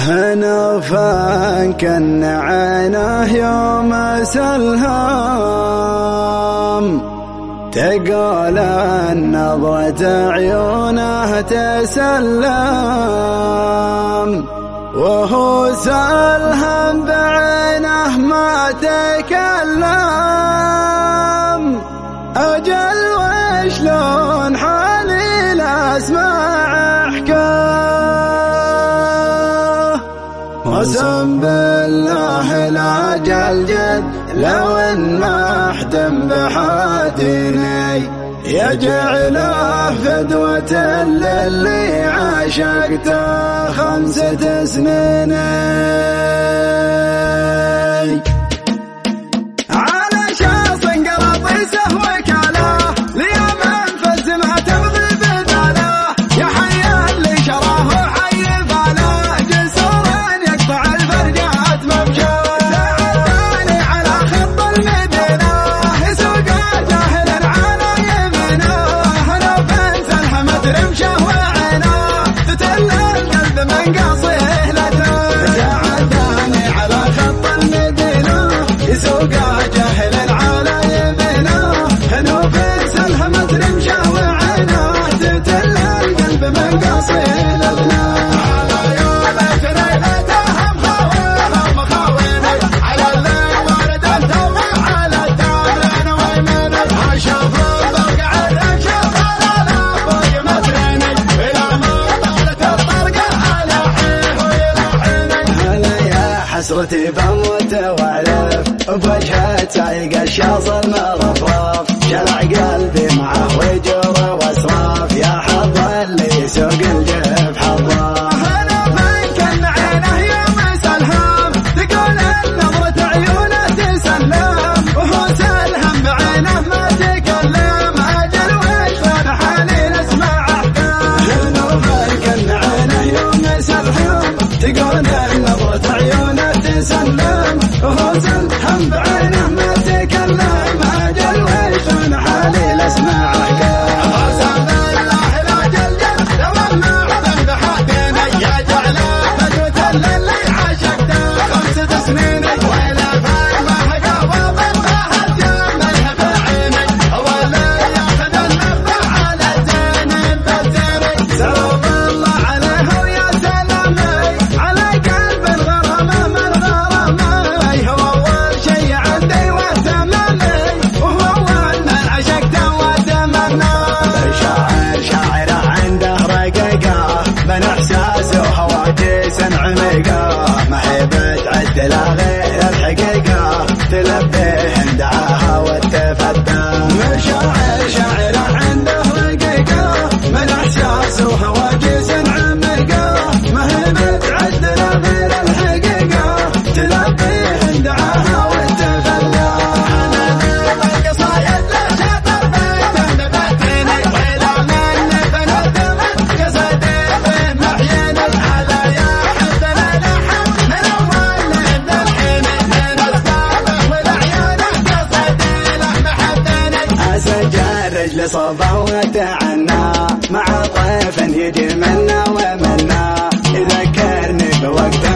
هنا فكن عينه يوم سلهام. تقول النظرة عيونه تسلم. وهو سلهم بعينه ما تكلم. أجل وشلون حالي الأسماء؟ قسم بالله العجل جد لو إن ما احتم يجعله فدوة للي عاشقته خمسة سنين. صوتي بموت واعرف بوجهه تعيق الشاص المرفرف شلع قلبي معه وجره صبا وتعنا مع طيف يجملنا ومنا. يذكرني بوقت